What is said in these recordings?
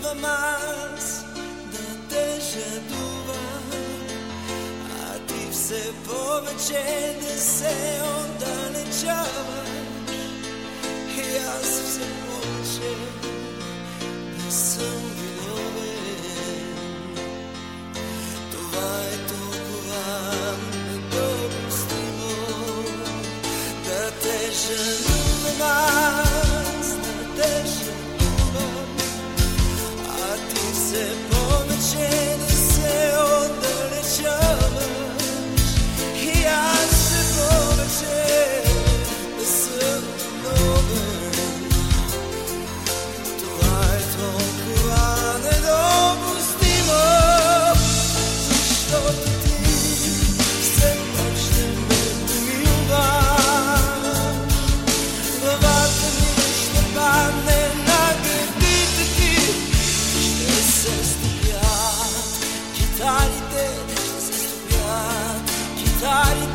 duva más da teže duva A ti vse poveće da se odalečavaš I ja sam se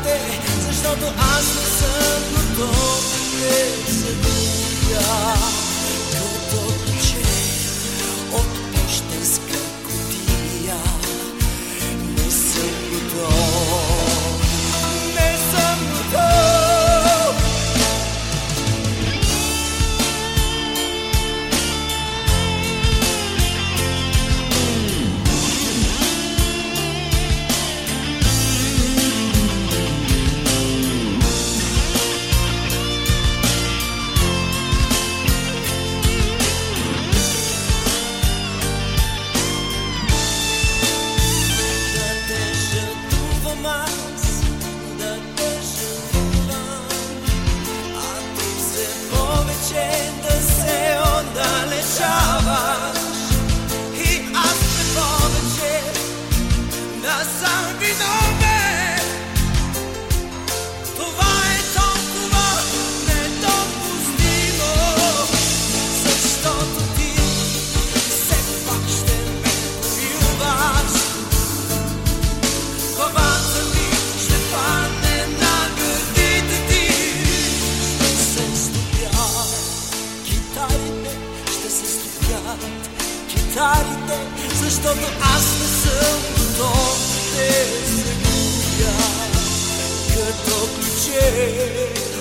ръцете, защото аз не съм готов да се губя. защото аз не съм готов да се губя като ключе.